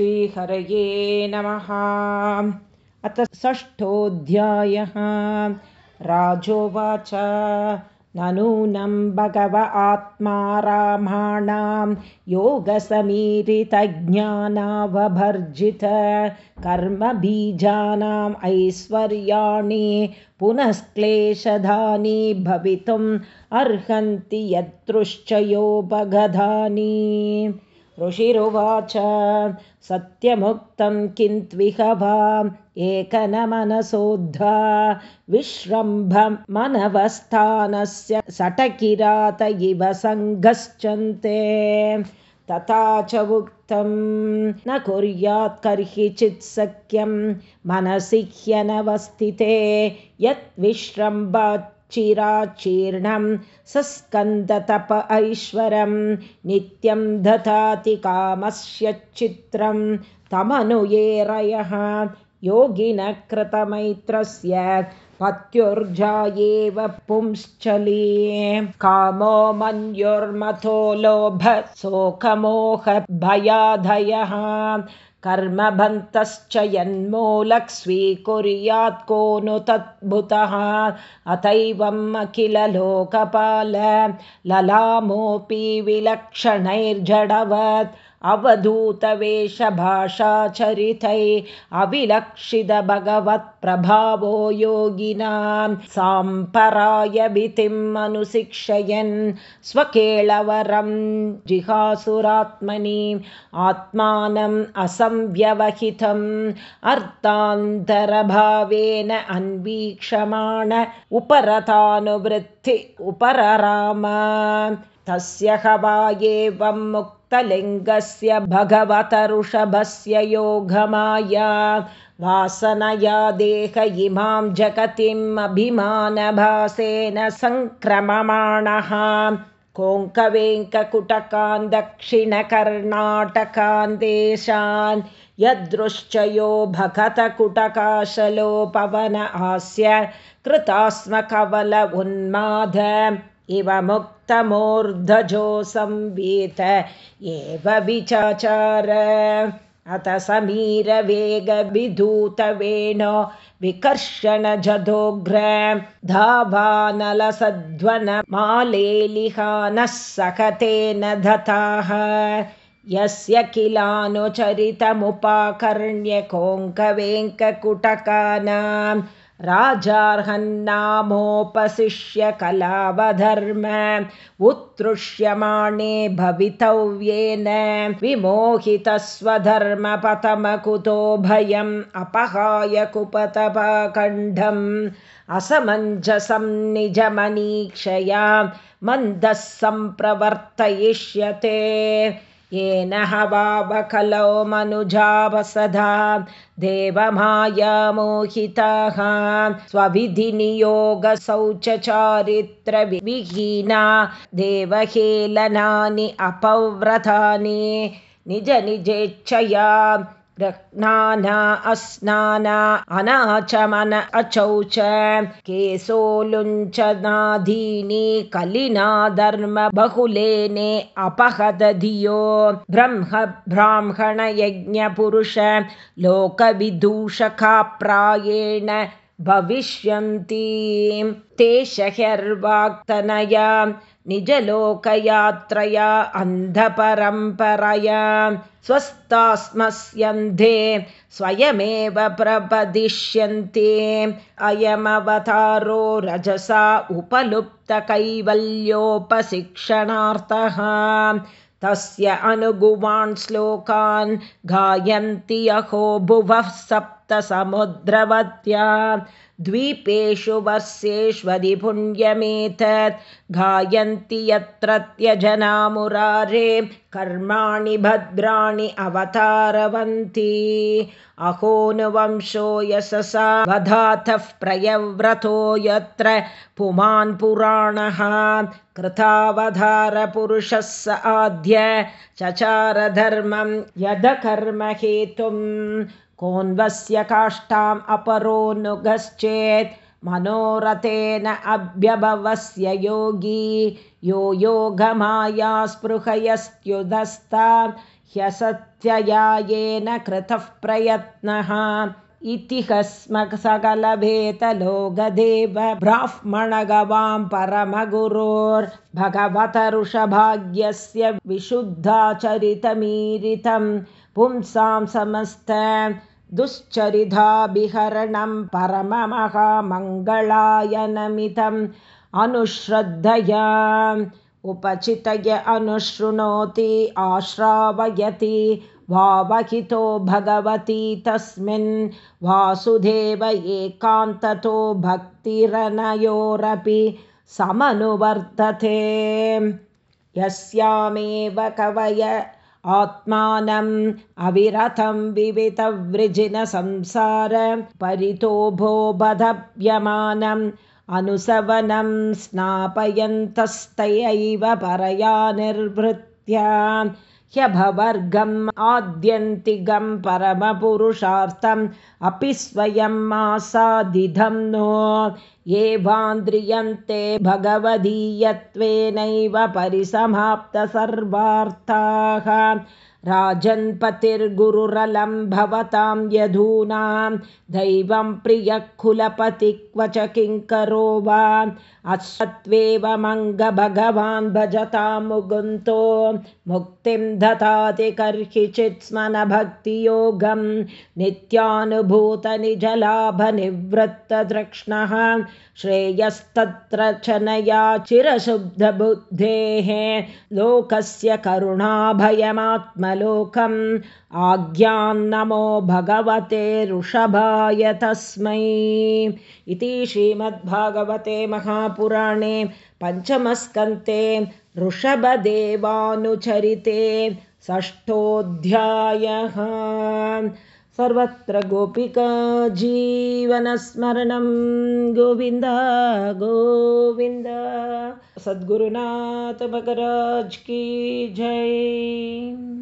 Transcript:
श्रीहरये नमः। अथ षष्ठोऽध्यायः। राजोवाच नूनं भगव आत्मा रामाणां योगसमीरितज्ञानावभर्जित कर्मबीजानाम् ऐश्वर्याणि पुनस्क्लेशधानि भवितुम् अर्हन्ति यदृश्चयोपगधानि ऋषिरुवाच। सत्यमुक्तं किन्त्विह वा एकनमनसोद्धा विश्रम्भमनवस्थानस्य सटकिरात इव सङ्गश्चन्ते तथा च उक्तं न कुर्यात् कर्हि चित्सख्यं मनसि ह्यनवस्थिते यत् विश्रम्भात् चिराचीर्णं सस्कन्दतप ऐश्वरं नित्यं दधाति कामस्य चित्रं तमनुयेरयः योगिनः कृतमैत्रस्य पत्युर्जायेव पुंश्चली। कामो मन्युर्मथो लोभ शोकमोहभयाधयः कर्मभन्तश्च यन्मूलक् स्वीकुर्यात् को नु तद्भुतः। अथैवम् अखिललोकपाल ललामोऽपि विलक्षणैर्जडवत् अवधूतवेषभाषाचरितै अविलक्षितभगवत्प्रभावो योगिनां साम्परायभितिम् अनुशिक्षयन् स्वकेळवरं जिहासुरात्मनि आत्मानम् असंव्यवहितम् अर्थान्तरभावेन अन्वीक्षमाण उपरतानुवृत्ति उपरराम। तस्य हवा एवं लिङ्गस्य भगवतऋषभस्य योगमाया वासनया देह इमां जगतिम् अभिमानभासेन सङ्क्रममाणः। कोङ्कवेङ्ककुटकान् दक्षिणकर्णाटकान् देशान् यदृश्चयो भगतकुटकाशलोपवन आस्य कृतास्मकवल उन्माद इव मुक्तमूर्धजो संवीत एव विचाचार। अथ समीरवेगविधूतवेणो विकर्षणजदोग्र धावानलसध्वनमालेलिहानः सकतेन दताः यस्य किलानुचरितमुपाकर्ण्य कोङ्कवेङ्ककुटकानाम् राजार्हन्नामोपशिष्य कलावधर्म उत्तृष्यमाणे भवितव्येन विमोहितस्वधर्मपतमकुतो भयम् अपहाय कुपतपाखण्डम् असमञ्जसं निजमनीक्षया मन्दः सम्प्रवर्तयिष्यते येन हवावकलो मनुजावसधा देवमायामोहिताः स्वविधिनियोगशौचचारित्रविहीना देवहेलनानि अपव्रतानि निज ग्रह्णाना अस्नाना अनाचमन अचौच केशोलुञ्चनाधीनि कलिना धर्म बहुलेने अपहदधियो ब्रह्म ब्राह्मणयज्ञपुरुष लोकविदूषकाप्रायेण भविष्यन्ति। ते शह्यर्वाक्तनया निजलोकयात्रया अन्धपरम्परया। स्वस्थास्मस्यन्धे स्वयमेव प्रपदिष्यन्ते। अयमवतारो रजसा उपलुप्तकैवल्योपशिक्षणार्थः। तस्य अनुगुवान् श्लोकान् गायन्ति अहो भुवः सप्तसमुद्रवत्या द्वीपेषु वर्षेष्वधिपुण्यमेतत् गायन्ति यत्र त्यजनामुरारे कर्माणि भद्राणि अवतारवन्ति। अहोनुवंशो यशसा वधातः प्रयव्रतो यत्र पुमान् पुराणः। कृतावधारपुरुषः स आद्य चचारधर्मं यदकर्महेतुम् कोन्वस्य काष्ठाम् अपरोनुगश्चेत् मनोरथेन अभ्यभवस्य योगी। यो योगमाया स्पृहयस्त्युदस्ता ह्यसत्ययायेन कृतः प्रयत्नः। इति सकलभेतलोगदेव ब्राह्मणगवां परमगुरोर्भगवत ऋषभाग्यस्य विशुद्धाचरितमीरितं पुंसां समस्त दुश्चरिताभिहरणं परममहामङ्गलायनमितम् अनुश्रद्धया उपचितय अनुशृणोति आश्रावयति वावहितो भगवती तस्मिन् वासुदेव एकान्ततो भक्तिरनयोरपि समनुवर्तते। यस्यामेव कवय आत्मानम् अविरतं विवितवृजिनसंसार परितो भो बधव्यमानम् अनुसवनं स्नापयन्तस्तयैव परया निर्वृत्या ह्यभवर्गम् आद्यन्तिगं परमपुरुषार्थम् अपि स्वयम् आसादिधं नो। एवान्द्रियन्ते भगवदीयत्वेनैव परिसमाप्तसर्वार्थाः राजन्पतिर्गुरुरलं भवतां यधूनां दैवं च किङ्करो वा अश्वत्वेवमङ्गभगवान् भजतां मुगुन्तो मुक्तिं ददाति कर्हिचित् स्मनभक्तियोगं। नित्यानुभूतनिजलाभनिवृत्तदृक्ष्णः श्रेयस्तत्र च नया चिरशुद्धबुद्धेः। लोकस्य करुणाभयमात्मलोकम् आज्ञान्नमो भगवते ऋषभाय तस्मै। इति श्रीमद्भागवते महापुराणे पञ्चमस्कन्ते ऋषभदेवानुचरिते षष्ठोऽध्यायः। सर्वत्र गोपिका जीवनस्मरणं। गोविन्द गोविन्द। सद्गुरुनाथ की जय